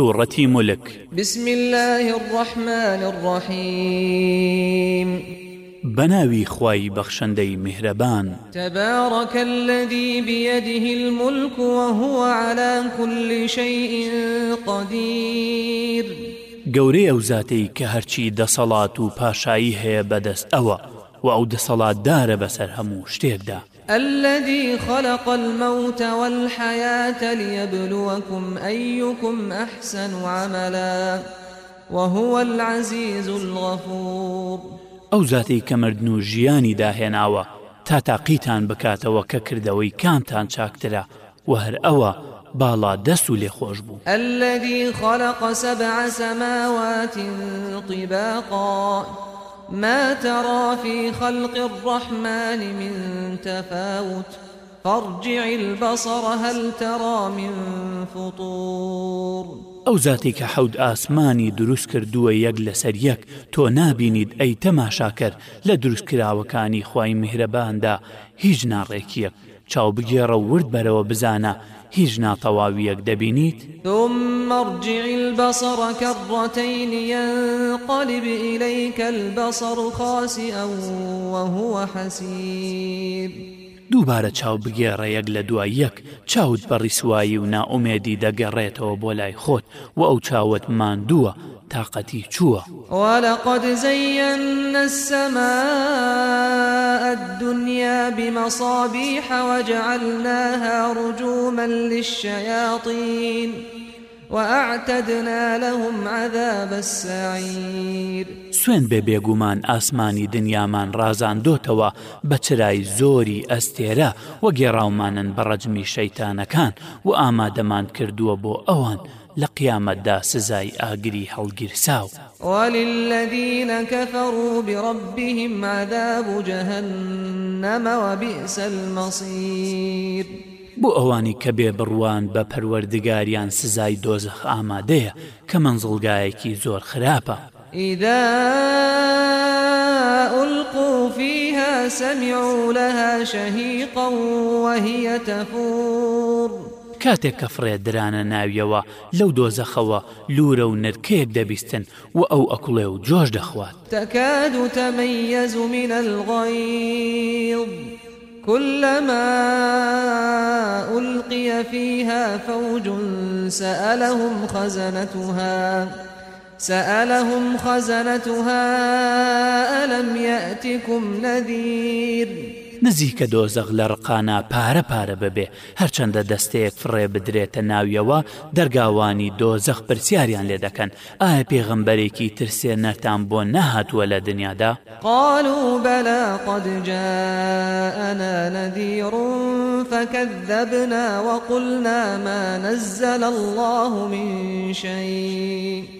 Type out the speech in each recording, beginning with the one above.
سورة ملك بسم الله الرحمن الرحيم بناوي خواي بخشندي مهربان تبارك الذي بيده الملك وهو على كل شيء قدير گەورەی ئەو زاتەی کە هەرچی دەسەڵات و پاشایی هەیە بەدەست ئەوە و ئەو دەسەڵات دارە بەسەر هەموو شتێکدا الذي خلق الموت والحياة ليبلوكم أيكم أحسن عملا وهو العزيز الغفور ئەو زاتی کە مردن و ژیانی داهێناوە تا تاقیتان بکاتەوە کە کردەوەی کامتان چاکترە و هەر ئەوە باڵا دەست و لێخۆش بوو ئەلدی خەلق سەبع سەماوات طیباقا ما ترى في خلق الرحمن من تفاوت فارجع البصر هل ترى من فطور ئەو زاتی کە حەود ئاسمانی دروست کردووە یەک لەسەر یەک تۆ نابینیت ئەی تەماشاکەر لە دروستکراوەکانی خی مهرەباندا هیچ ناڕێکیە چاو بگێڕە ورد بەرەوە بزانە هیچ ناتەواویەک دەبینیت دمەڕجیعی البەسەڕە کەڕاتینە قالیبی ئیلەیکە بەسەڕ و خاسی ئەو وهوە حەسیب. دووبارە چاو بگێڕەیەک لە دوای یەک چاوت بە ڕیسایی و ناومێدی دەگەڕێتەوە بۆ لای خۆت و ئەو چاوت ماندووە تااقەتی چووە وەلەقد زەنە السەما الدنيا بمصابيح وجعلناها رجوما للشياطين وأعتدنا لهم عذاب السعير سوێن بێ بێگومان ئاسمانی دنیامان ڕازان دۆتەوە بە چرای زۆری ئەستێرە وە گێڕاومانن بە ڕەجمی شەیتانەکان و ئامادەمان کردووە بۆ ئەوان لە قیامەتدا سزای ئاگری هەڵگیرساو وللذینە کەفەڕ و بڕبیهم ماداب و جەهنەمەوە بیسەمەسیر. بۆ ئەوانی کە بێ بڕوان بە پەروەردگاریان سزای دۆزەخ ئامادەیە کە منزڵگایەکی زۆر خراپە ئیدا ئولقوفیها سەمیعولەها شەهیقە وهە تەفور کاتێک کە فرێدرانە ناویەوە لەو دۆزەخەوە لورە و نرکەیەک دەبیستن و ئەو ئەکوڵێ و جۆش دەخوات تەکاد و تەمەیەز و منە الغی كلما ألقي فيها فوج سألهم خزنتها سألهم خزنتها ألم يأتكم نذير نزیکە دۆزەغ لە ڕقانە پارە پارە ببێ هەرچەندە دەستەیەک فڕێ بدرێتە ناویەوە دەرگاوانی دۆزەخ پرسیاریان لێ دەکەن ئایا پێغمبەرێکی ترسێ نەرتان بۆ نەهاتووە لە دنیادا قال و بەلا قدجا ئەنا نەدیڕون فكذبنا وقلنا ما نزل الله من شيء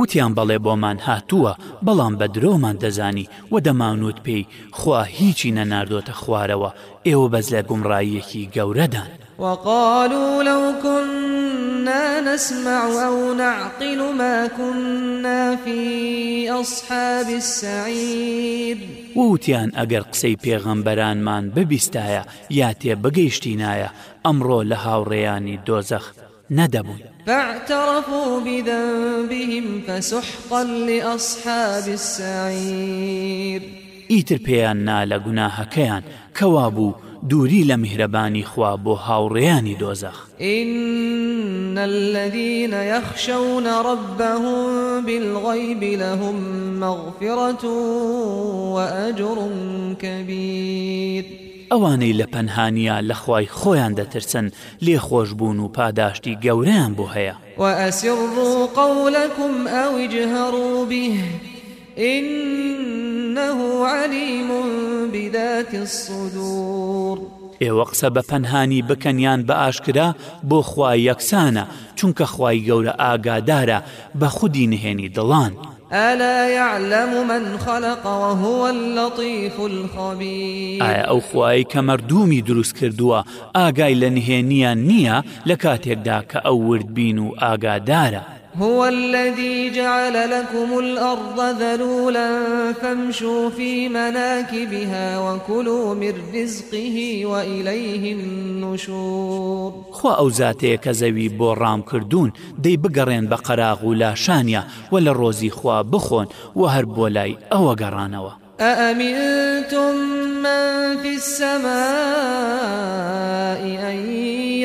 وتیان بەڵێ بۆمان هاتووە بەڵام بە درۆمان دەزانی و دەماونوت پێی خوا هیچی نەناردۆتە خوارەوە ئێوە بەز لە گومڕایەکی گەورەدان وقالوا لو كنا نسمع أو نعقل ما كنا في أصحاب السعيد ووتیان ئەگەر قسەی پێغەمبەرانمان ببیستایە یا تێ بەگەیشتینایە ئەمڕۆ لە هاوڕێیانی دۆزەخ نەدەبوون فاعترفوا بذنبهم فسحقا لأصحاب السعير ئیتر پێیان نا لە گوناهەکەیان کەوا بوو دووری لە میهرەبانی خوا بۆ هاوڕێیانی دۆزەخ إن الذين يخشون ربهم بالغيب لهم مغفرة وأجر كبير ئەوانەی لە پەنهانیا لەخوای خۆیان دەترسن لێ خۆش بوون و پاداشتی گەوریان بۆ هەیە وەسیڕ و قەولەکم ئەویجهڕوبی إنه عليم بذات الصدور ئێوە قسە بە پەنهانی بکەنیان بە ئاشکرا بۆ خوای یەکسانە چونکە خوای گەورە ئاگادارە بە خودی نهێنی دڵان. ئەلا يعلم من خلق وهو اللطيف الخبير ئایا ئەو خوای کە مردومی دروست کردووە ئاگای لە نهێنیان نییە لە کاتێکدا کە ئەو وردبین و ئاگادارە. هو الذي جعل لكم الأرض ذلولا فامشوا في مناكبها وكلوا من رزقه وإليه النشور خوا ئەو زاتەیە کە زەوی بۆ ڕامکردوون دەی بگەڕێن بە قەراغ و لاشانە و لە ڕۆزی خوا بخۆن و هەر بۆ لای ئەوە گەڕانەوە ئەمینتم من في السماء أن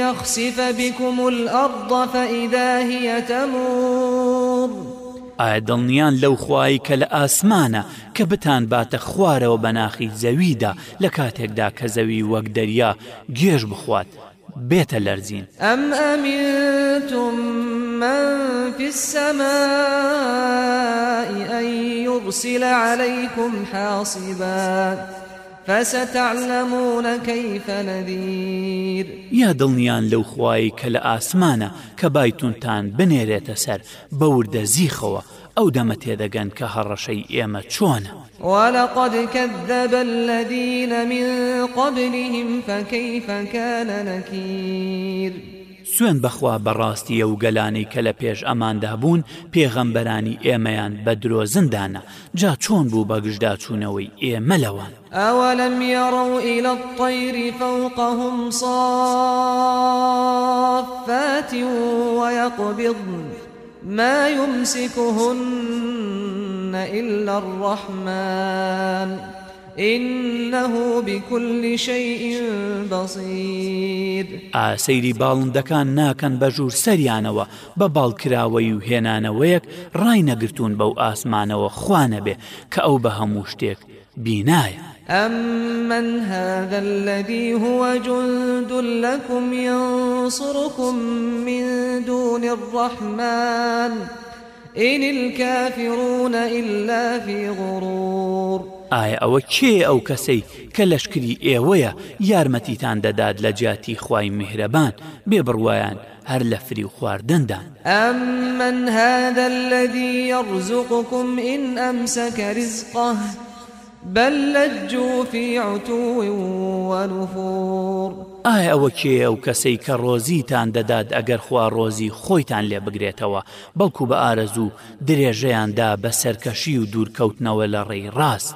يخسف بكم الأرض فإذا هي تمور ئایا دڵنیان لەو خوای کە لە ئاسمانە کە بتان باتە خوارەوە بەناخی زەویدا لە کاتێکدا کە زەوی وەک دەریا گێژ بخوات بێتە لەرزین ئەم ئەمیتم من في السماء أن يرسل عليكم حاصبا فستعلمون كيف نذير يا دڵنیان لەو خوای کە لە ئاسمانە کە بایتونتان بنێرێتە سەر بەوردە زیخەوە ئەو دەمە تێدەگەن کە هەڕەشەی ئێمە چۆنە وەلقد كذب الذين من قبلهم فكيف كان نكير سوێن بەخوا بەڕاستیە و گەلانی کە لە پێش ئەماندا بوون پێغەمبەرانی ئێمەیان بە درۆزندانە جا چۆن بوو بەگشدا چوونەوەی ئێمە لەوان ئەوەلم یاڕە و ئیلە تەیری فەوقەهم سافەتی وەقبیڵبوون ما يمسكهن إلا الرحمن إنه بكل شيء بصير ئاسەیری باڵندەکان ناکەن بەژوور سەریانەوە بە باڵکراوەی و هێنانەوەیەک ڕای نەگرتوون بەو ئاسمانەوە خوانە بێ کە ئەو بە هەموو شتێک بینایە ئەممەەن هەگەلەدی هوەجددون لەکم ینسڕکم من دونی الرحمان ئینی الكافرون إلا في غرور ئایا ئەوە کێ ئەو کەسەی کە لەشکری ئێوەیە یارمەتیتان دەدات لە جیاتی خوای میهرەبان بێ بڕوایان هەر لە فری و خواردندان ئەممەەن هذا الذي يرزقكم إن أمسك رزقه بل لجوا في عتو ونفور ئایا ئەوە کێ ئەو کەسەی کە ڕۆزیتان دەدات ئەگەر خوا ڕۆزی خۆیتان لێ بگرێتەوە بەڵکو بە ئارەزوو درێژەیاندا بە سەرکەشی و دوورکەوتنەوە لە ڕێی ڕاست.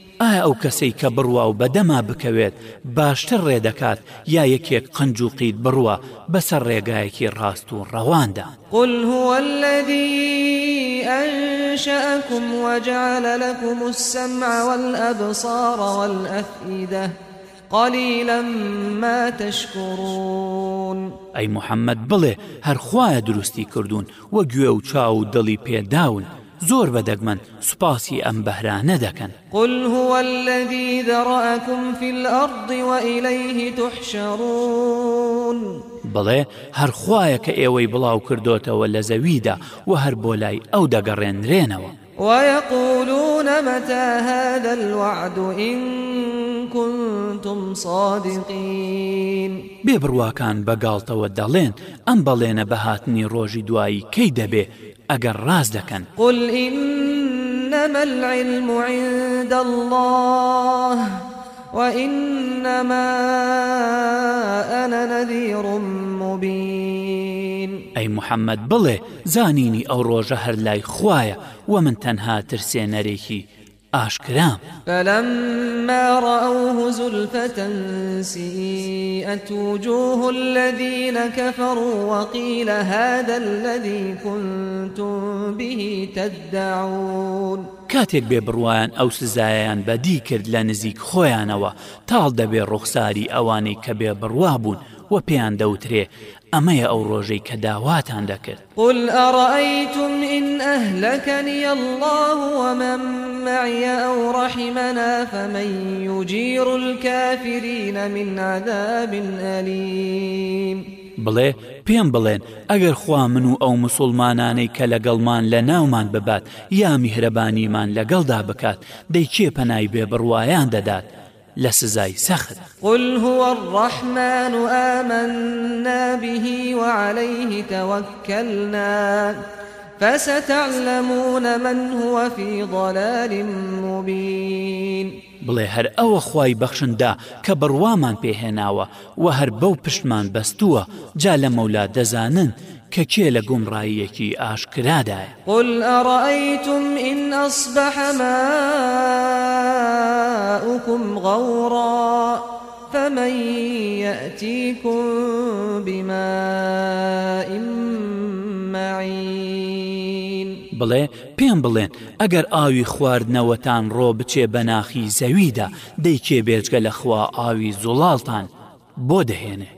ئایا ئەو کەسەی کە بڕوا و بەدەما بکەوێت باشتر ڕێدەکات یا یەکێک قنج و قیت بڕوە بەسەر ڕێگایەکی ڕاست و ڕەواندا قل هو الذي أنشأكم وجعل لكم السمع والأبصار والأفئدة قليلا ما تشكرون ئەی محەممەد بڵێ هەرخوایە دروستی کردوون وە گوێ و چاو دڵی پێداون زۆر بەدەگمەن سوپاسی ئەم بەهرانە دەکەن قل هو الذي ذرأكم في الأرض وإليه تحشرون بڵێ هەرخوایە کە ئێوەی بڵاو کردوتەوە لە زەویدا و هەر بۆ لای ئەو دەگەڕێنرێنەوە ويقولون متى هذا الوعد إن كنتم صادقين بێبڕواکان بەگاڵتەوە دەڵێن ئەم بەڵێنە بەهاتنی ڕۆژی دوایی کەی دەبێ ئەگەر ڕاز دەکەن قل إنما العلم عند الله وإنما أنا نذير مبين ئەی محەممەد بڵێ زانینی ئەو ڕۆژە هەر لای خویە و من تەنها ترسێنەرێکی ئاشکرام فلما رأوه زلفة سيئت وجوه الذين كفروا وقيل هذا الذي كنتم به تدعون کاتێک بێ بڕوایان ئەو سزایان بەدی کرد لە نزیک خۆیانەوە تاڵ دەبێ ڕوخساری ئەوانەی کە بێ بڕوا بوون و پێیان دەوترێ ئەمەیە ئەو ڕۆژەی کە داواتان دەکرد قل ئەڕیتم إن أهلكني الله ومن معي أو رحمنا فمن يجير الكافرين من عذاب أليم بڵێ پێم بڵێن ئەگەر خوا من و ئەو مسلمانانەی کە لەگەڵمان لە ناومان ببات یا میهرەبانیمان لەگەڵدا بکات دەی کێ پەنای بێ بڕوایان دەدات لە سزای سەخت قل هو الرحمن آمنا به وعليه توكلنا فستعلمون من هو في ضلال مبين بڵێ هەر ئەوە خوای بەخشندا کە بڕوامان پێهێناوە و هەر بەو پشتمان بەستووە جا لە مەولا دەزانن کە کێ لە گومڕاییەکی ئاشکرادایە قل ئەڕیتم ئین ئەسبحەما وکم غەوڕا فمن يأتيكم بماء معين بڵێ پێم بڵێن ئەگەر ئاوی خواردنەوەتان ڕۆ بچێ بەناخی زەویدا دەیکێ بێجگە لە خوا ئاوی زوڵالتان بۆ دەهێنێ